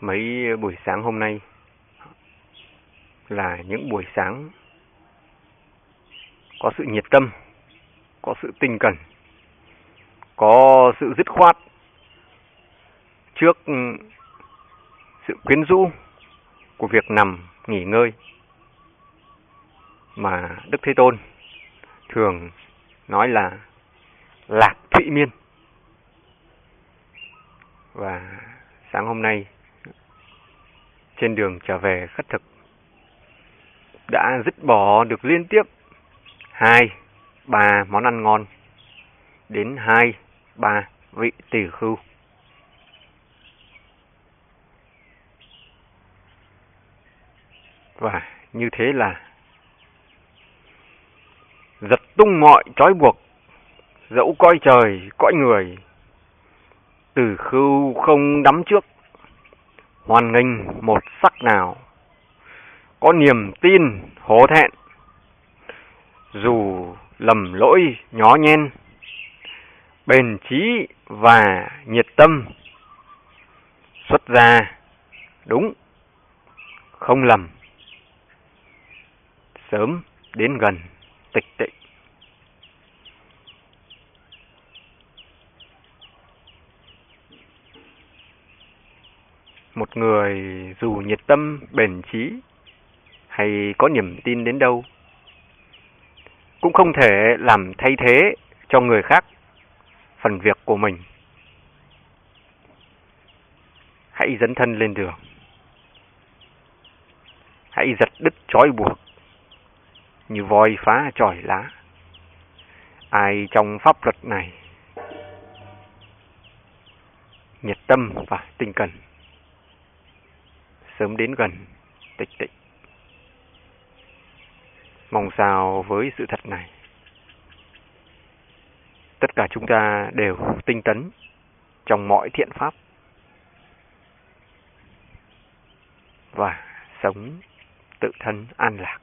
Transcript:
mấy buổi sáng hôm nay là những buổi sáng có sự nhiệt tâm, có sự tinh cần, có sự dứt khoát trước sự quyến rũ của việc nằm nghỉ ngơi mà Đức Thế Tôn thường nói là lạc thụy miên. Và sáng hôm nay trên đường trở về khất thực. Đã dứt bỏ được liên tiếp hai, ba món ăn ngon, đến hai, ba vị tỷ khưu. Và như thế là giật tung mọi trói buộc, dẫu coi trời, cõi người, từ khưu không đắm trước hoàn nghênh một sắc nào, có niềm tin hổ thẹn, dù lầm lỗi nhó nhen, bền trí và nhiệt tâm xuất ra đúng không lầm. Sớm đến gần tịch tịnh. Một người dù nhiệt tâm, bền trí hay có niềm tin đến đâu, cũng không thể làm thay thế cho người khác phần việc của mình. Hãy dấn thân lên đường. Hãy giật đứt trói buộc như voi phá tròi lá. Ai trong pháp luật này nhiệt tâm và tinh cần? Sớm đến gần. Tịch tịnh mong sao với sự thật này. Tất cả chúng ta đều tinh tấn trong mọi thiện pháp và sống tự thân an lạc.